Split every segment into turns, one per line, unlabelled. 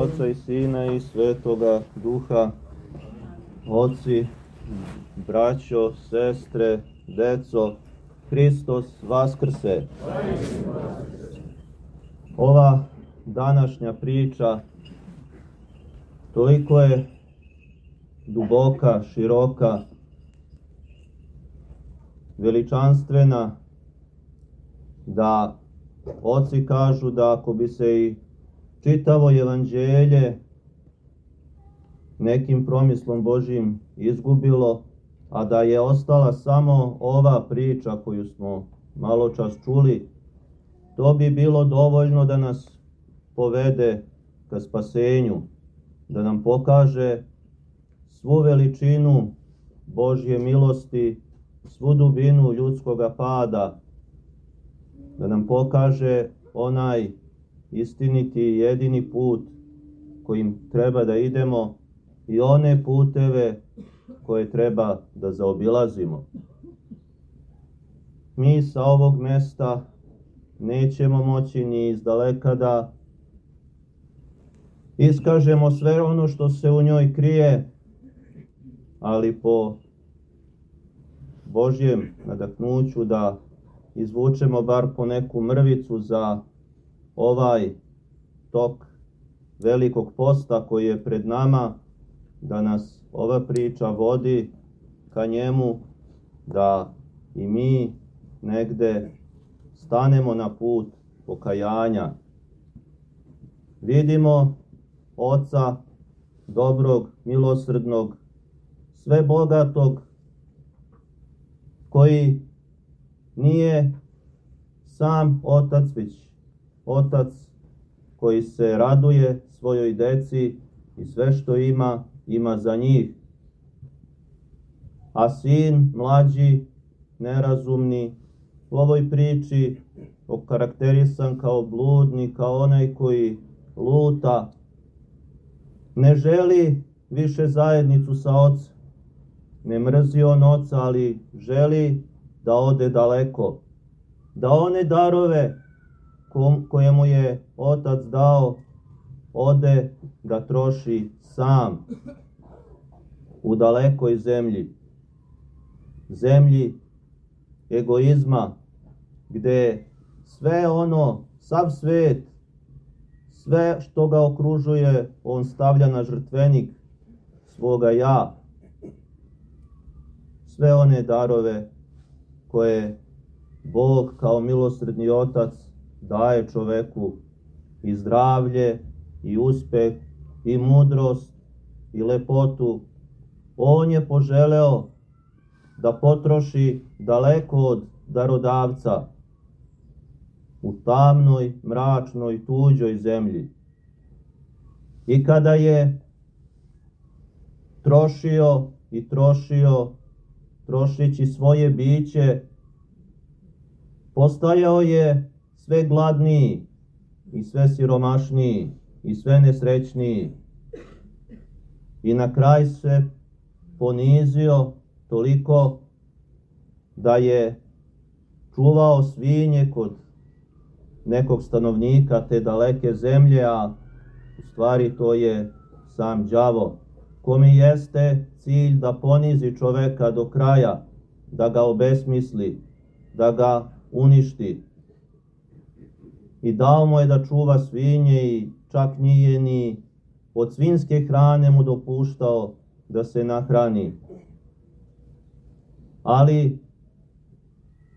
Oca i Sina i Svetoga Duha, oci, braćo, sestre, deco, Hristos Vaskrse. Ova današnja priča toliko je duboka, široka, veličanstvena, da oci kažu da ako bi se i čitavo evanđelje nekim promislom Božim izgubilo, a da je ostala samo ova priča koju smo malo čas čuli, to bi bilo dovoljno da nas povede ka spasenju, da nam pokaže svu veličinu Božje milosti, svu dubinu ljudskoga pada, da nam pokaže onaj istiniti jedini put kojim treba da idemo i one puteve koje treba da zaobilazimo. Mi sa ovog mesta nećemo moći ni izdaleka da iskažemo sve ono što se u njoj krije, ali po Božjem nadahnuću da izvučemo bar po neku mrvicu za ovaj tok velikog posta koji je pred nama, da nas ova priča vodi ka njemu, da i mi negde stanemo na put pokajanja. Vidimo Oca dobrog, milosrdnog, sve bogatog, koji nije sam Otac, već Otac koji se raduje svojoj deci i sve što ima, ima za njih. A sin, mlađi, nerazumni, u ovoj priči okarakterisan kao bludni, kao onaj koji luta, ne želi više zajednicu sa ocem. Ne mrzi on oca, ali želi da ode daleko. Da one darove koje mu je otac dao, ode da troši sam u dalekoj zemlji. Zemlji egoizma, gde sve ono, sav svet, sve što ga okružuje, on stavlja na žrtvenik svoga ja. Sve one darove koje Bog kao milosredni otac daje čoveku i zdravlje, i uspeh, i mudrost, i lepotu. On je poželeo da potroši daleko od darodavca u tamnoj, mračnoj, tuđoj zemlji. I kada je trošio i trošio, trošići svoje biće, postajao je sve gladniji i sve siromašniji i sve nesrećniji. I na kraj se ponizio toliko da je čuvao svinje kod nekog stanovnika te daleke zemlje, a u stvari to je sam đavo, kome jeste cilj da ponizi čoveka do kraja, da ga obesmisli, da ga uništi i dao mu je da čuva svinje i čak nije ni od svinske hrane mu dopuštao da se nahrani. Ali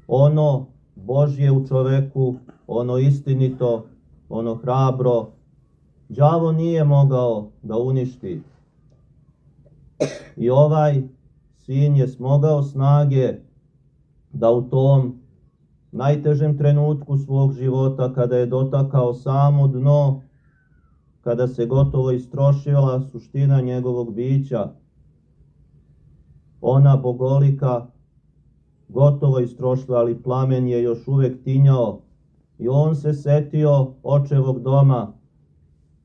ono Božje u čoveku, ono istinito, ono hrabro, đavo nije mogao da uništi. I ovaj sin je smogao snage da u tom najtežem trenutku svog života, kada je dotakao samo dno, kada se gotovo istrošila suština njegovog bića, ona bogolika gotovo istrošila, ali plamen je još uvek tinjao i on se setio očevog doma,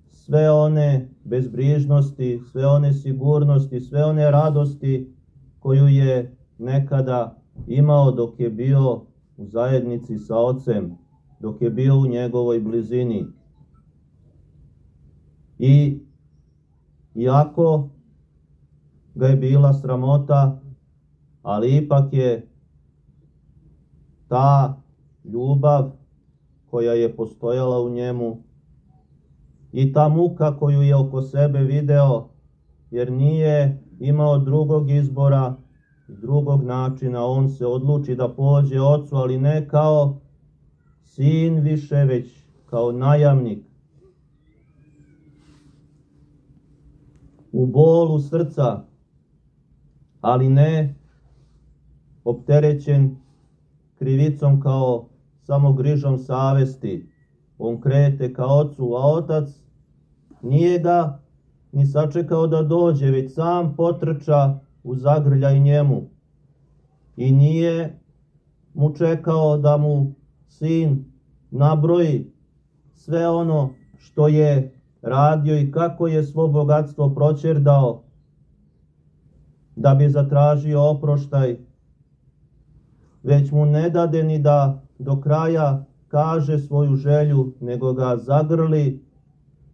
sve one bezbrižnosti, sve one sigurnosti, sve one radosti koju je nekada imao dok je bio u zajednici sa ocem, dok je bio u njegovoj blizini. I iako ga je bila sramota, ali ipak je ta ljubav koja je postojala u njemu i ta muka koju je oko sebe video, jer nije imao drugog izbora, drugog načina, on se odluči da pođe ocu, ali ne kao sin više, već kao najamnik. U bolu srca, ali ne opterećen krivicom kao samo grižom savesti. On krete ka ocu, a otac nije ga ni sačekao da dođe, već sam potrča u zagrljaj njemu. I nije mu čekao da mu sin nabroji sve ono što je radio i kako je svo bogatstvo proćerdao da bi zatražio oproštaj, već mu ne dade ni da do kraja kaže svoju želju, nego ga zagrli,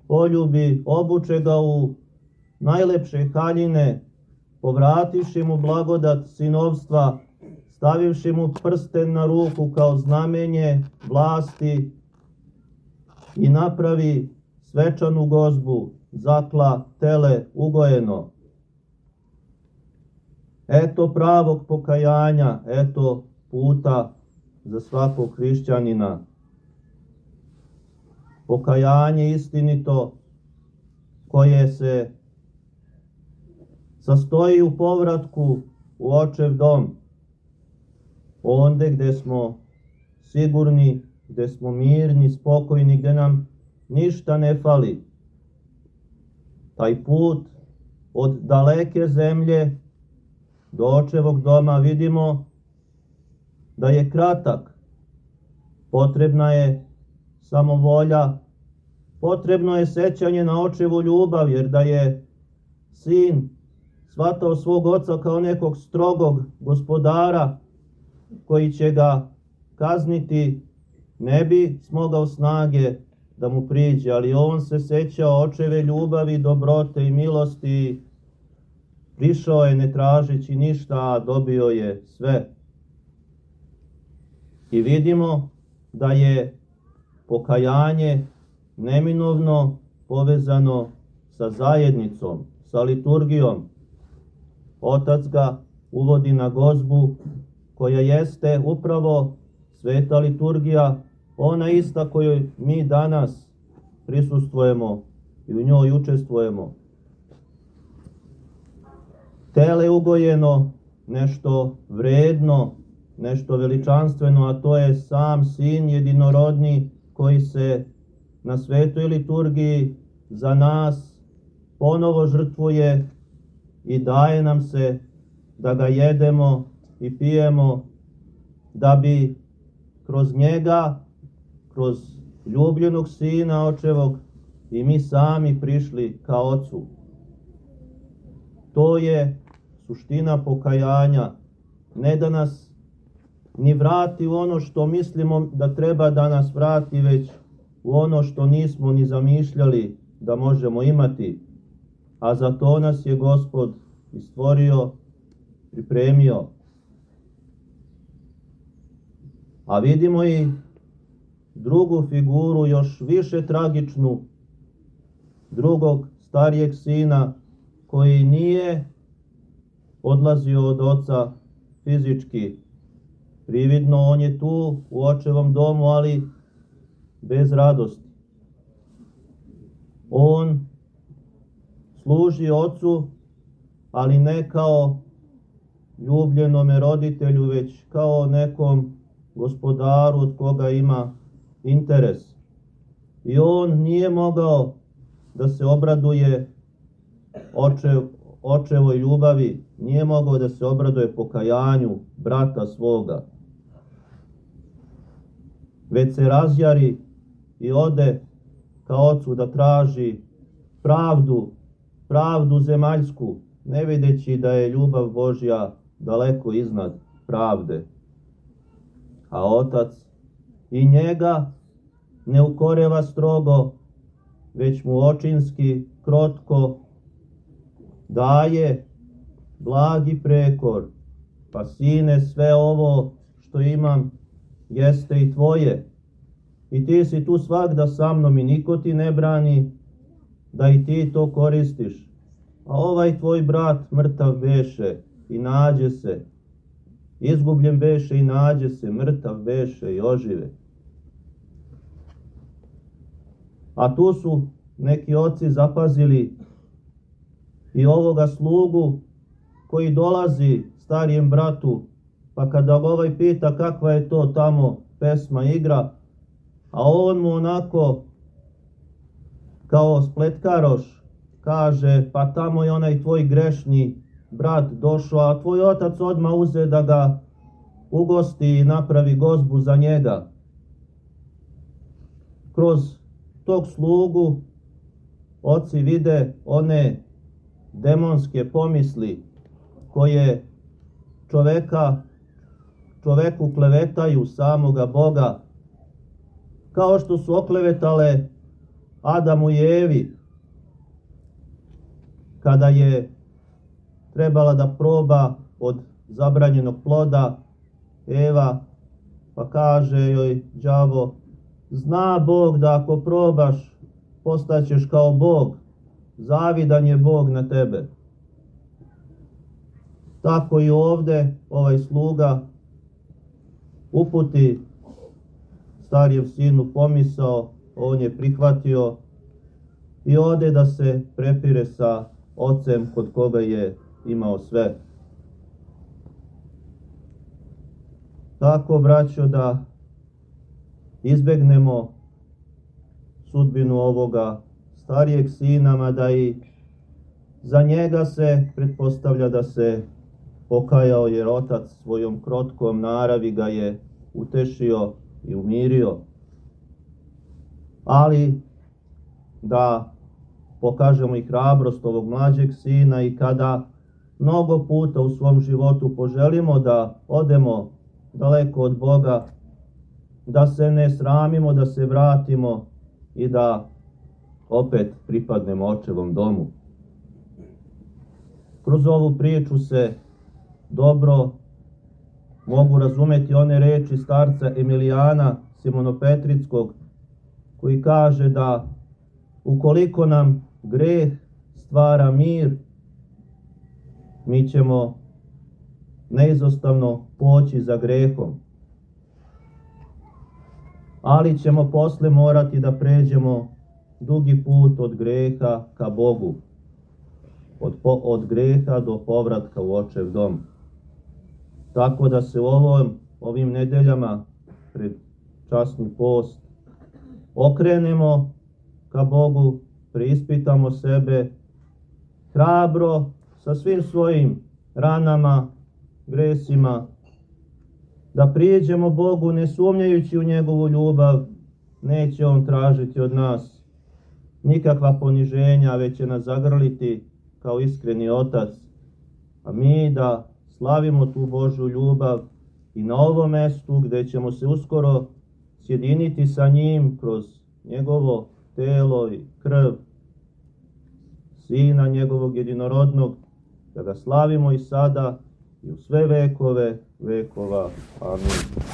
poljubi, obuče ga u najlepše haljine, povrativši mu blagodat sinovstva, stavivši mu prsten na ruku kao znamenje vlasti i napravi svečanu gozbu, zakla tele ugojeno. Eto pravog pokajanja, eto puta za svakog hrišćanina. Pokajanje istinito koje se sastoji u povratku u očev dom, onde gde smo sigurni, gde smo mirni, spokojni, gde nam ništa ne fali. Taj put od daleke zemlje do očevog doma vidimo da je kratak. Potrebna je samo volja, potrebno je sećanje na očevu ljubav, jer da je sin shvatao svog oca kao nekog strogog gospodara koji će ga kazniti, ne bi smogao snage da mu priđe, ali on se sećao očeve ljubavi, dobrote i milosti. Prišao je ne tražeći ništa, a dobio je sve. I vidimo da je pokajanje neminovno povezano sa zajednicom, sa liturgijom. Otac ga uvodi na gozbu koja jeste upravo sveta liturgija ona ista kojoj mi danas prisustvujemo i u njoj učestvujemo. Tele ugojeno, nešto vredno, nešto veličanstveno, a to je sam sin jedinorodni koji se na svetoj liturgiji za nas ponovo žrtvuje i daje nam se da ga jedemo i pijemo, da bi kroz njega kroz ljubljenog sina očevog i mi sami prišli ka ocu. To je suština pokajanja, ne da nas ni vrati u ono što mislimo da treba da nas vrati, već u ono što nismo ni zamišljali da možemo imati, a za to nas je Gospod istvorio, pripremio. A vidimo i drugu figuru još više tragičnu, drugog starijeg sina koji nije odlazio od oca fizički. Prividno on je tu u očevom domu, ali bez radosti. On služi ocu, ali ne kao ljubljenome roditelju, već kao nekom gospodaru od koga ima interes. I on nije mogao da se obraduje očev, očevoj ljubavi, nije mogao da se obraduje pokajanju brata svoga. Već se razjari i ode ka ocu da traži pravdu, pravdu zemaljsku, ne videći da je ljubav Božja daleko iznad pravde. A otac i njega ne ukoreva strogo, već mu očinski, krotko, daje blagi prekor, pa sine sve ovo što imam jeste i tvoje. I ti si tu svakda sa mnom i niko ti ne brani da i ti to koristiš. A ovaj tvoj brat mrtav beše i nađe se. Izgubljen beše i nađe se, mrtav beše i ožive. A tu su neki oci zapazili i ovoga slugu koji dolazi starijem bratu, pa kada ovaj pita kakva je to tamo pesma igra, a on mu onako kao spletkaroš kaže, pa tamo je onaj tvoj grešni brat došao, a tvoj otac odma uze da ga ugosti i napravi gozbu za njega. Kroz tog slugu oci vide one demonske pomisli koje čoveka čoveku klevetaju samoga Boga kao što su oklevetale Adamu i Evi kada je trebala da proba od zabranjenog ploda Eva pa kaže joj đavo zna Bog da ako probaš postaćeš kao Bog zavidan je Bog na tebe. Tako i ovde ovaj sluga uputi starijem sinu pomisao, on je prihvatio i ode da se prepire sa ocem kod koga je imao sve. Tako, braćo, da izbegnemo sudbinu ovoga starijeg sina, mada i za njega se pretpostavlja da se pokajao jer otac svojom krotkom naravi ga je utešio i umirio. Ali da pokažemo i hrabrost ovog mlađeg sina i kada mnogo puta u svom životu poželimo da odemo daleko od Boga, da se ne sramimo, da se vratimo i da opet pripadnemo očevom domu. Kroz ovu priču se dobro mogu razumeti one reči starca Emilijana Simonopetrickog koji kaže da ukoliko nam greh stvara mir, mi ćemo neizostavno poći za grehom. Ali ćemo posle morati da pređemo dugi put od greha ka Bogu. Od, po, od greha do povratka u očev dom. Tako da se u ovom, ovim nedeljama pred časni post okrenemo ka Bogu, preispitamo sebe hrabro sa svim svojim ranama, gresima, da prijeđemo Bogu ne sumnjajući u njegovu ljubav, neće On tražiti od nas nikakva poniženja, već će nas zagrliti kao iskreni otac, a mi da slavimo tu Božu ljubav i na ovom mestu gde ćemo se uskoro sjediniti sa njim kroz njegovo telo i krv Sina njegovog jedinorodnog, da ga slavimo i sada i u sve vekove vekova. Amin.